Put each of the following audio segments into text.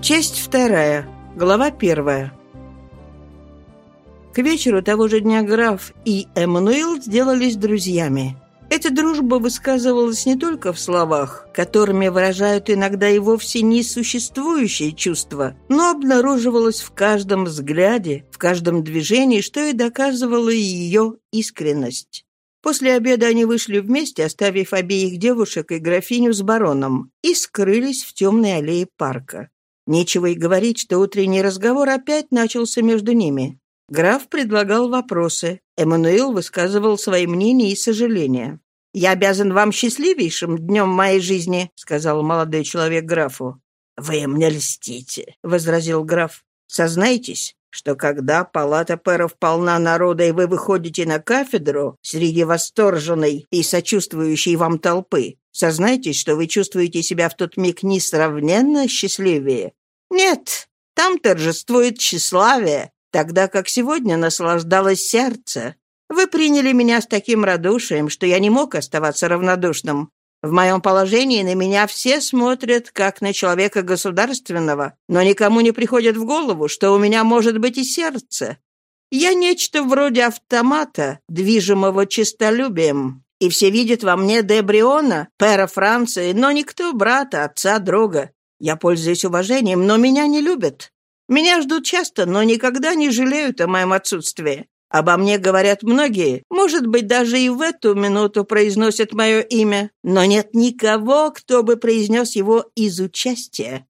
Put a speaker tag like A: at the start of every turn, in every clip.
A: Часть вторая. Глава первая. К вечеру того же дня граф и Эммануил сделались друзьями. Эта дружба высказывалась не только в словах, которыми выражают иногда и вовсе несуществующие чувства, но обнаруживалась в каждом взгляде, в каждом движении, что и доказывало ее искренность. После обеда они вышли вместе, оставив обеих девушек и графиню с бароном, и скрылись в темной аллее парка. Нечего и говорить, что утренний разговор опять начался между ними. Граф предлагал вопросы. Эммануил высказывал свои мнения и сожаления. «Я обязан вам счастливейшим днем моей жизни», — сказал молодой человек графу. «Вы мне льстите», — возразил граф. «Сознайтесь, что когда палата пэров полна народа, и вы выходите на кафедру среди восторженной и сочувствующей вам толпы, сознайтесь, что вы чувствуете себя в тот миг несравненно счастливее, нет, там торжествует тщеславие, тогда как сегодня наслаждалось сердце. Вы приняли меня с таким радушием, что я не мог оставаться равнодушным. В моем положении на меня все смотрят, как на человека государственного, но никому не приходит в голову, что у меня может быть и сердце. Я нечто вроде автомата, движимого честолюбием, и все видят во мне Дебриона, пера Франции, но никто брата, отца, друга. Я пользуюсь уважением, но меня не любят. Меня ждут часто, но никогда не жалеют о моем отсутствии. Обо мне говорят многие, может быть, даже и в эту минуту произносят мое имя, но нет никого, кто бы произнес его из участия.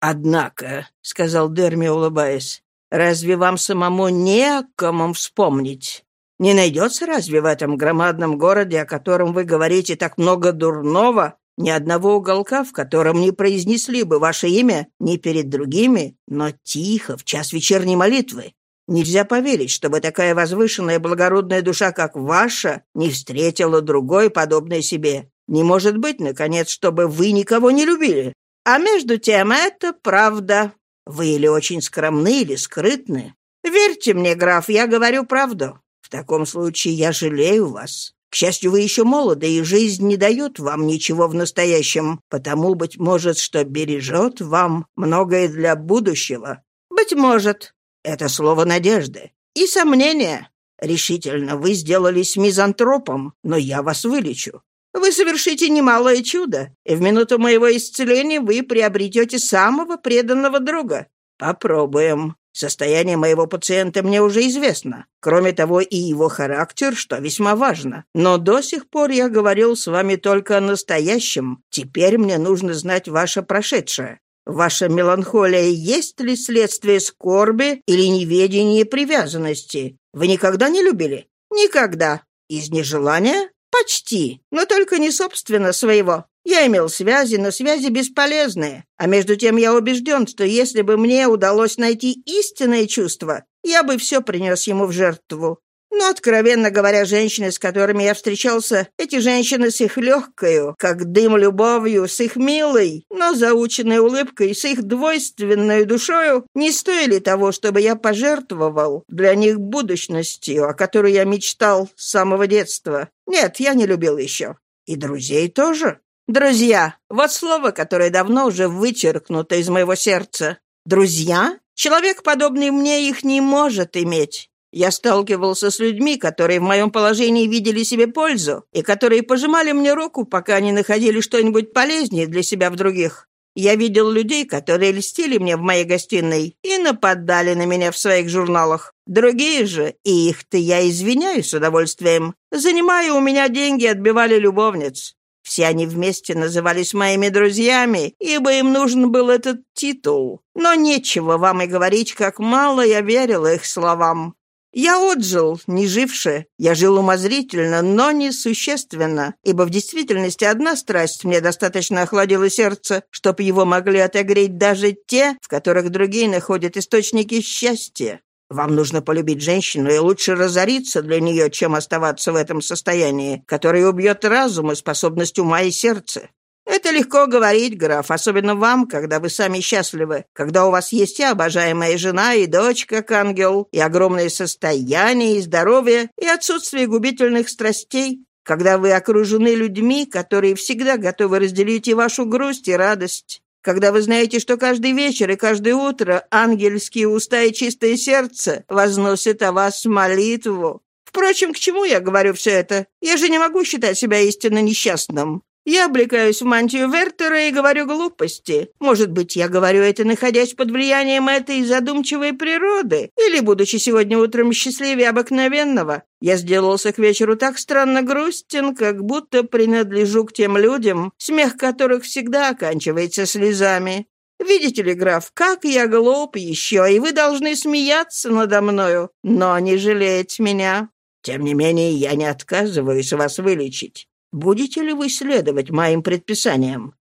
A: «Однако», — сказал Дерми, улыбаясь, — «разве вам самому не о ком вспомнить? Не найдется разве в этом громадном городе, о котором вы говорите так много дурного, ни одного уголка, в котором не произнесли бы ваше имя ни перед другими, но тихо, в час вечерней молитвы. Нельзя поверить, чтобы такая возвышенная благородная душа, как ваша, не встретила другой, подобной себе. Не может быть, наконец, чтобы вы никого не любили. А между тем это правда. Вы или очень скромны, или скрытны. Верьте мне, граф, я говорю правду. В таком случае я жалею вас. К счастью, вы еще молоды, и жизнь не дает вам ничего в настоящем, потому, быть может, что бережет вам многое для будущего. Быть может. Это слово надежды. И сомнения. Решительно, вы сделались мизантропом, но я вас вылечу. Вы совершите немалое чудо, и в минуту моего исцеления вы приобретете самого преданного друга. Попробуем. Состояние моего пациента мне уже известно. Кроме того, и его характер, что весьма важно. Но до сих пор я говорил с вами только о настоящем. Теперь мне нужно знать ваше прошедшее. Ваша меланхолия есть ли следствие скорби или неведения привязанности? Вы никогда не любили? Никогда. Из нежелания? Почти. Но только не собственно своего. Я имел связи, но связи бесполезные. А между тем я убежден, что если бы мне удалось найти истинное чувство, я бы все принес ему в жертву. Но, откровенно говоря, женщины, с которыми я встречался, эти женщины с их легкою, как дым любовью, с их милой, но заученной улыбкой, с их двойственной душою, не стоили того, чтобы я пожертвовал для них будущностью, о которой я мечтал с самого детства. Нет, я не любил еще. И друзей тоже. Друзья — вот слово, которое давно уже вычеркнуто из моего сердца. Друзья? Человек, подобный мне, их не может иметь. Я сталкивался с людьми, которые в моем положении видели себе пользу, и которые пожимали мне руку, пока не находили что-нибудь полезнее для себя в других. Я видел людей, которые льстили мне в моей гостиной и нападали на меня в своих журналах. Другие же, и их-то я извиняюсь с удовольствием, занимая у меня деньги, отбивали любовниц. Все они вместе назывались моими друзьями, ибо им нужен был этот титул. Но нечего вам и говорить, как мало я верила их словам. Я отжил, не живши. Я жил умозрительно, но не существенно, ибо в действительности одна страсть мне достаточно охладила сердце, чтоб его могли отогреть даже те, в которых другие находят источники счастья. Вам нужно полюбить женщину, и лучше разориться для нее, чем оставаться в этом состоянии, которое убьет разум и способность ума и сердца. Это легко говорить, граф, особенно вам, когда вы сами счастливы, когда у вас есть и обожаемая жена, и дочь, как ангел, и огромное состояние, и здоровье, и отсутствие губительных страстей, когда вы окружены людьми, которые всегда готовы разделить и вашу грусть, и радость. Когда вы знаете, что каждый вечер и каждое утро ангельские уста и чистое сердце возносят о вас молитву? Впрочем, к чему я говорю все это? Я же не могу считать себя истинно несчастным. Я облекаюсь в мантию Вертера и говорю глупости. Может быть, я говорю это, находясь под влиянием этой задумчивой природы, или, будучи сегодня утром счастливее обыкновенного, я сделался к вечеру так странно грустен, как будто принадлежу к тем людям, смех которых всегда оканчивается слезами. Видите ли, граф, как я глуп еще, и вы должны смеяться надо мною, но не жалеть меня. Тем не менее, я не отказываюсь вас вылечить. Будете ли вы следовать моим предписаниям?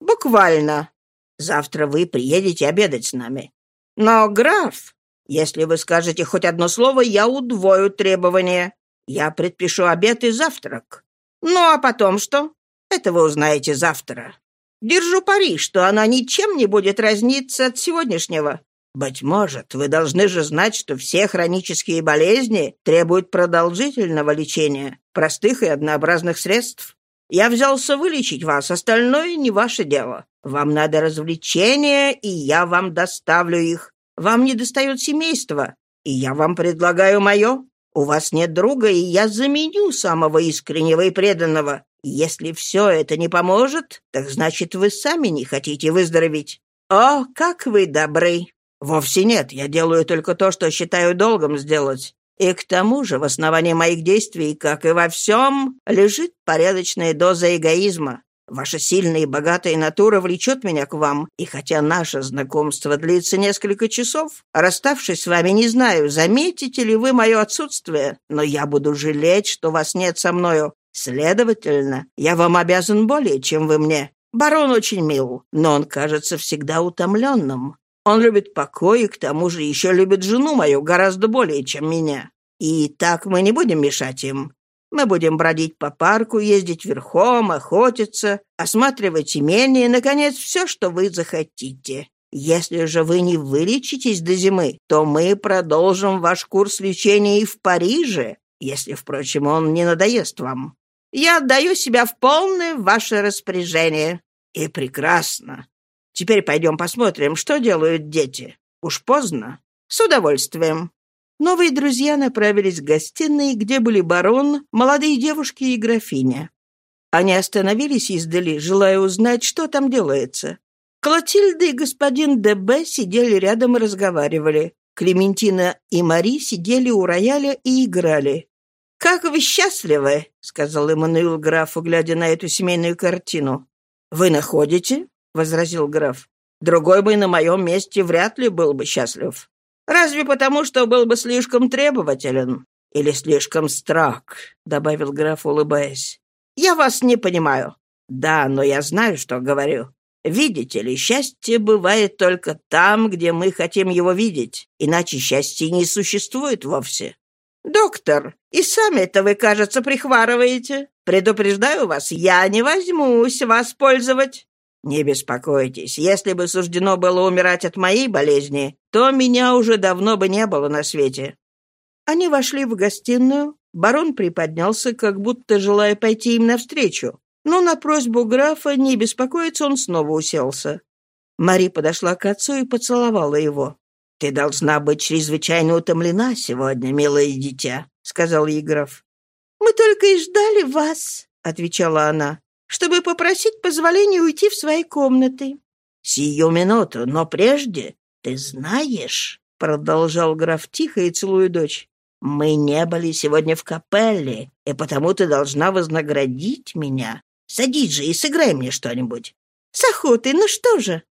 A: Буквально. Завтра вы приедете обедать с нами. Но, граф, если вы скажете хоть одно слово, я удвою требования. Я предпишу обед и завтрак. Ну, а потом что? Это вы узнаете завтра. Держу пари, что она ничем не будет разниться от сегодняшнего. Быть может, вы должны же знать, что все хронические болезни требуют продолжительного лечения, простых и однообразных средств. Я взялся вылечить вас, остальное не ваше дело. Вам надо развлечения, и я вам доставлю их. Вам не достает семейства, и я вам предлагаю мое. У вас нет друга, и я заменю самого искреннего и преданного. Если все это не поможет, так значит, вы сами не хотите выздороветь. О, как вы добры! «Вовсе нет. Я делаю только то, что считаю долгом сделать. И к тому же в основании моих действий, как и во всем, лежит порядочная доза эгоизма. Ваша сильная и богатая натура влечет меня к вам, и хотя наше знакомство длится несколько часов, расставшись с вами, не знаю, заметите ли вы мое отсутствие, но я буду жалеть, что вас нет со мною. Следовательно, я вам обязан более, чем вы мне. Барон очень мил, но он кажется всегда утомленным. Он любит покой и к тому же еще любит жену мою гораздо более, чем меня. И так мы не будем мешать им. Мы будем бродить по парку, ездить верхом, охотиться, осматривать имение наконец, все, что вы захотите. Если же вы не вылечитесь до зимы, то мы продолжим ваш курс лечения и в Париже, если, впрочем, он не надоест вам. Я отдаю себя в полное ваше распоряжение. И прекрасно. Теперь пойдем посмотрим, что делают дети. Уж поздно. С удовольствием». Новые друзья направились к гостиной, где были барон, молодые девушки и графиня. Они остановились издали, желая узнать, что там делается. Клотильда и господин Д.Б. сидели рядом и разговаривали. Клементина и Мари сидели у рояля и играли. «Как вы счастливы!» — сказал Эммануил графу, глядя на эту семейную картину. «Вы находите?» — возразил граф. «Другой бы на моем месте вряд ли был бы счастлив. Разве потому, что был бы слишком требователен? Или слишком строг?» — добавил граф, улыбаясь. «Я вас не понимаю». «Да, но я знаю, что говорю. Видите ли, счастье бывает только там, где мы хотим его видеть, иначе счастья не существует вовсе». «Доктор, и сами-то вы, кажется, прихварываете. Предупреждаю вас, я не возьмусь вас пользовать. «Не беспокойтесь, если бы суждено было умирать от моей болезни, то меня уже давно бы не было на свете». Они вошли в гостиную. Барон приподнялся, как будто желая пойти им навстречу. Но на просьбу графа не беспокоиться он снова уселся. Мари подошла к отцу и поцеловала его. «Ты должна быть чрезвычайно утомлена сегодня, милое дитя», — сказал ей граф.
B: «Мы только и ждали вас», — отвечала она чтобы попросить позволения уйти в свои комнаты».
A: «Сию минуту, но прежде, ты знаешь...» — продолжал граф тихо и целуя дочь. «Мы не были сегодня в капелле, и потому ты должна вознаградить меня. Садись же и сыграй мне что-нибудь».
B: «С охотой, ну что же?»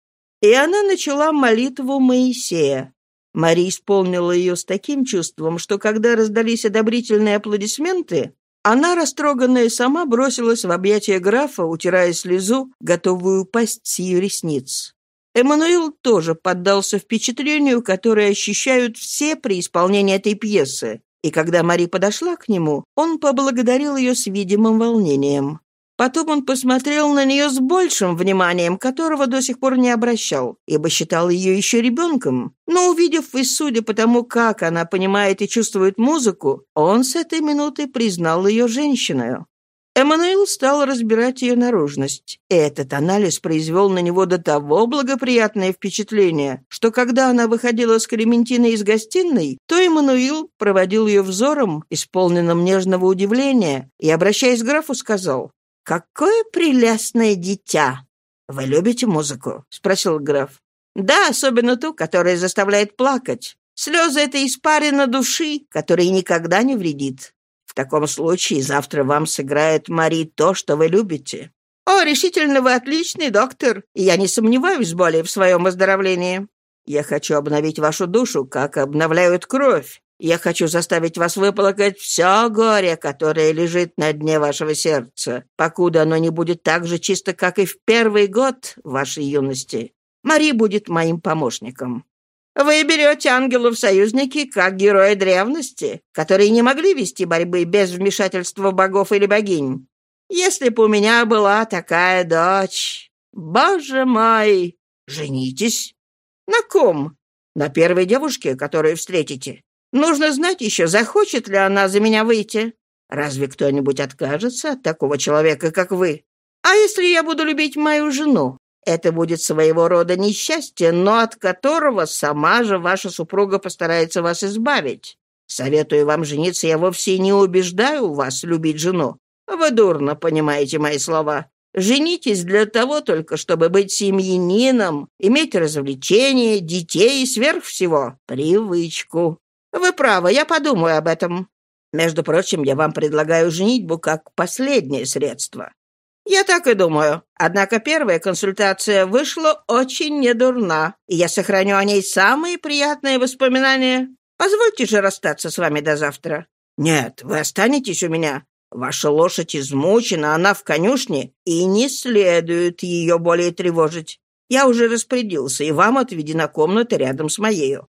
A: И она начала молитву Моисея. Мария исполнила ее с таким чувством, что когда раздались одобрительные аплодисменты, она, растроганная сама, бросилась в объятия графа, утирая слезу, готовую упасть с ее ресниц. Эммануил тоже поддался впечатлению, которое ощущают все при исполнении этой пьесы, и когда Мари подошла к нему, он поблагодарил ее с видимым волнением. Потом он посмотрел на нее с большим вниманием, которого до сих пор не обращал, ибо считал ее еще ребенком. Но увидев и судя по тому, как она понимает и чувствует музыку, он с этой минуты признал ее женщиной. Эммануил стал разбирать ее наружность. Этот анализ произвел на него до того благоприятное впечатление, что когда она выходила с Клементиной из гостиной, то Эммануил проводил ее взором, исполненным нежного удивления, и, обращаясь к графу, сказал, «Какое прелестное дитя!» «Вы любите музыку?» — спросил граф. «Да, особенно ту, которая заставляет плакать. Слезы — это испарина души, которая никогда не вредит. В таком случае завтра вам сыграет Мари то, что вы любите». «О, решительно вы отличный доктор, и я не сомневаюсь более в своем выздоровлении. Я хочу обновить вашу душу, как обновляют кровь. Я хочу заставить вас выплакать все горе, которое лежит на дне вашего сердца, покуда оно не будет так же чисто, как и в первый год вашей юности. Мари будет моим помощником. Вы берете ангелов союзники как герои древности, которые не могли вести борьбы без вмешательства богов или богинь. Если бы у меня была такая дочь... Боже мой! Женитесь. На ком? На первой девушке, которую встретите. Нужно знать еще, захочет ли она за меня выйти. Разве кто-нибудь откажется от такого человека, как вы? А если я буду любить мою жену? Это будет своего рода несчастье, но от которого сама же ваша супруга постарается вас избавить. Советую вам жениться, я вовсе не убеждаю вас любить жену. Вы дурно понимаете мои слова. Женитесь для того только, чтобы быть семьянином, иметь развлечения, детей и сверх всего привычку. Вы правы, я подумаю об этом. Между прочим, я вам предлагаю женитьбу как последнее средство. «Я так и думаю. Однако первая консультация вышла очень недурна, и я сохраню о ней самые приятные воспоминания. Позвольте же расстаться с вами до завтра». «Нет, вы останетесь у меня. Ваша лошадь измучена, она в конюшне, и не следует ее более тревожить. Я уже распорядился, и вам отведена комната рядом с моею.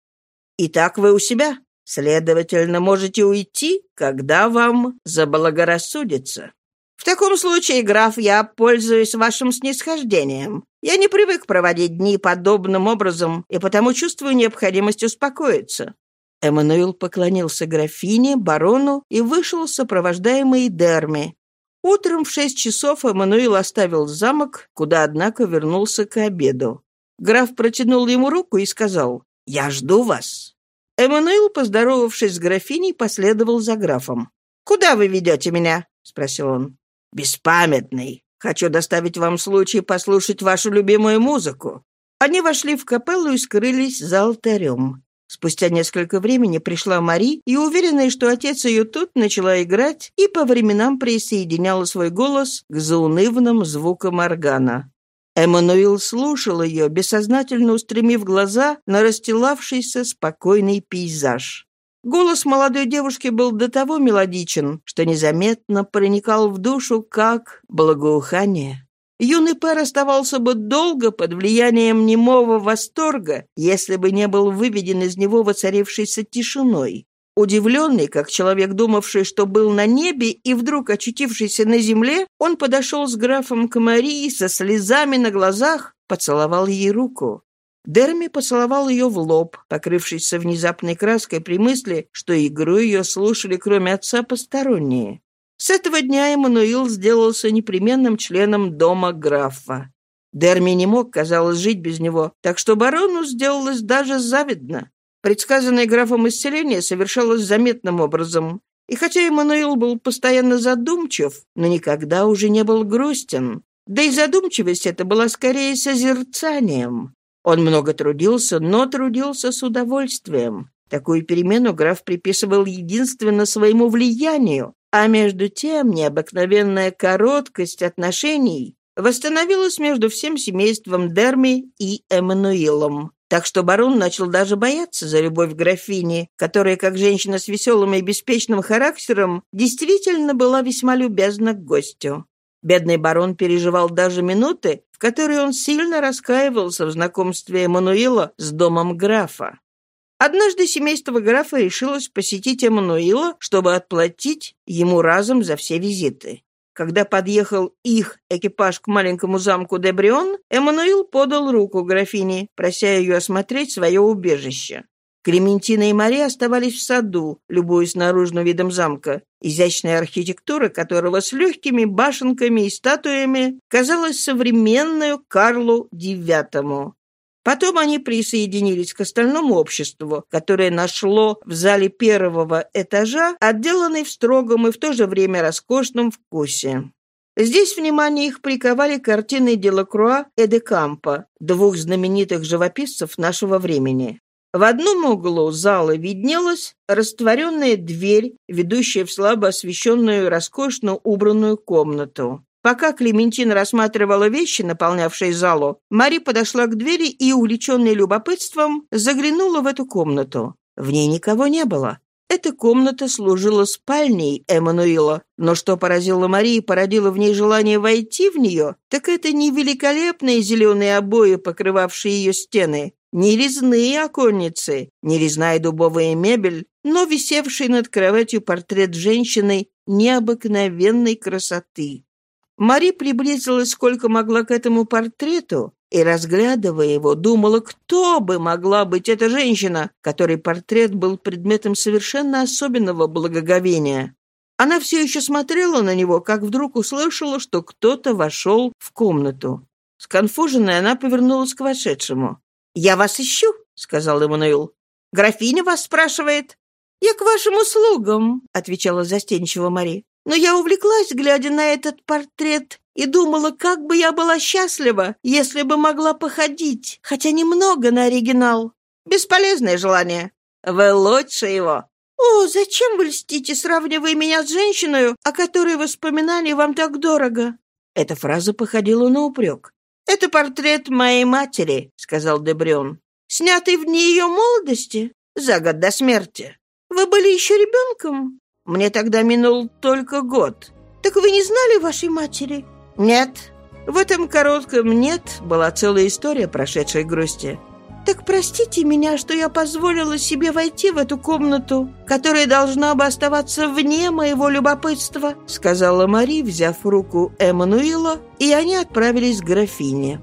A: Итак, вы у себя. Следовательно, можете уйти, когда вам заблагорассудится». «В таком случае, граф, я пользуюсь вашим снисхождением. Я не привык проводить дни подобным образом, и потому чувствую необходимость успокоиться». Эммануил поклонился графине, барону и вышел, сопровождаемый Дерми. Утром в шесть часов Эммануил оставил замок, куда, однако, вернулся к обеду. Граф протянул ему руку и сказал «Я жду вас». Эммануил, поздоровавшись с графиней, последовал за графом. «Куда вы ведете меня?» — спросил он. «Беспамятный! Хочу доставить вам случай послушать вашу любимую музыку». Они вошли в капеллу и скрылись за алтарем. Спустя несколько времени пришла Мари и, уверенная, что отец ее тут, начала играть и по временам присоединяла свой голос к заунывным звукам органа. Эммануил слушал ее, бессознательно устремив глаза на расстилавшийся спокойный пейзаж. Голос молодой девушки был до того мелодичен, что незаметно проникал в душу, как благоухание. Юный пэр оставался бы долго под влиянием немого восторга, если бы не был выведен из него воцарившейся тишиной. Удивленный, как человек, думавший, что был на небе и вдруг очутившийся на земле, он подошел с графом к Марии со слезами на глазах, поцеловал ей руку. Дерми поцеловал ее в лоб, покрывшийся внезапной краской при мысли, что игру ее слушали, кроме отца, посторонние. С этого дня Эммануил сделался непременным членом дома графа. Дерми не мог, казалось, жить без него, так что барону сделалось даже завидно. Предсказанное графом исцеление совершалось заметным образом. И хотя Эммануил был постоянно задумчив, но никогда уже не был грустен. Да и задумчивость эта была скорее созерцанием. Он много трудился, но трудился с удовольствием. Такую перемену граф приписывал единственно своему влиянию, а между тем необыкновенная короткость отношений восстановилась между всем семейством Дерми и Эммануилом. Так что барон начал даже бояться за любовь графини, которая, как женщина с веселым и беспечным характером, действительно была весьма любезна к гостю. Бедный барон переживал даже минуты, в которые он сильно раскаивался в знакомстве Эммануила с домом графа. Однажды семейство графа решилось посетить Эммануила, чтобы отплатить ему разом за все визиты. Когда подъехал их экипаж к маленькому замку Дебрион, Эммануил подал руку графине, прося ее осмотреть свое убежище. Клементина и Мария оставались в саду, любуясь наружным видом замка, изящная архитектура которого с легкими башенками и статуями казалась современной Карлу IX. Потом они присоединились к остальному обществу, которое нашло в зале первого этажа, отделанный в строгом и в то же время роскошном вкусе. Здесь внимание их приковали картины Делакруа и де Кампо, двух знаменитых живописцев нашего времени. В одном углу зала виднелась растворенная дверь, ведущая в слабо освещенную, роскошно убранную комнату. Пока Клементина рассматривала вещи, наполнявшие залу, Мари подошла к двери и, увлеченной любопытством, заглянула в эту комнату. В ней никого не было. Эта комната служила спальней Эммануила, но что поразило Мари и породило в ней желание войти в нее, так это не великолепные зеленые обои, покрывавшие ее стены, не резные оконницы, не резная дубовая мебель, но висевший над кроватью портрет женщины необыкновенной красоты. Мари приблизилась сколько могла к этому портрету и, разглядывая его, думала, кто бы могла быть эта женщина, которой портрет был предметом совершенно особенного благоговения. Она все еще смотрела на него, как вдруг услышала, что кто-то вошел в комнату. Сконфуженная, она повернулась к вошедшему. «Я вас ищу», — сказал Эммануил. «Графиня вас спрашивает». «Я к вашим услугам», — отвечала застенчиво Мари. «Но я увлеклась, глядя на этот портрет, и думала, как бы я была счастлива, если бы могла походить, хотя немного на оригинал. Бесполезное желание. Вы лучше его». «О, зачем вы льстите, сравнивая меня с женщиной, о которой воспоминание вам так дорого?» Эта фраза походила на упрек. «Это портрет моей матери», — сказал Дебрион. «Снятый в дни ее молодости, за год до смерти. Вы были еще ребенком? Мне тогда минул только год. Так вы не знали вашей матери?» «Нет». В этом коротком «нет» была целая история прошедшей грусти. «Так простите меня, что я позволила себе войти в эту комнату, которая должна бы оставаться вне моего любопытства», сказала Мари, взяв руку Эммануила, и они отправились к графине.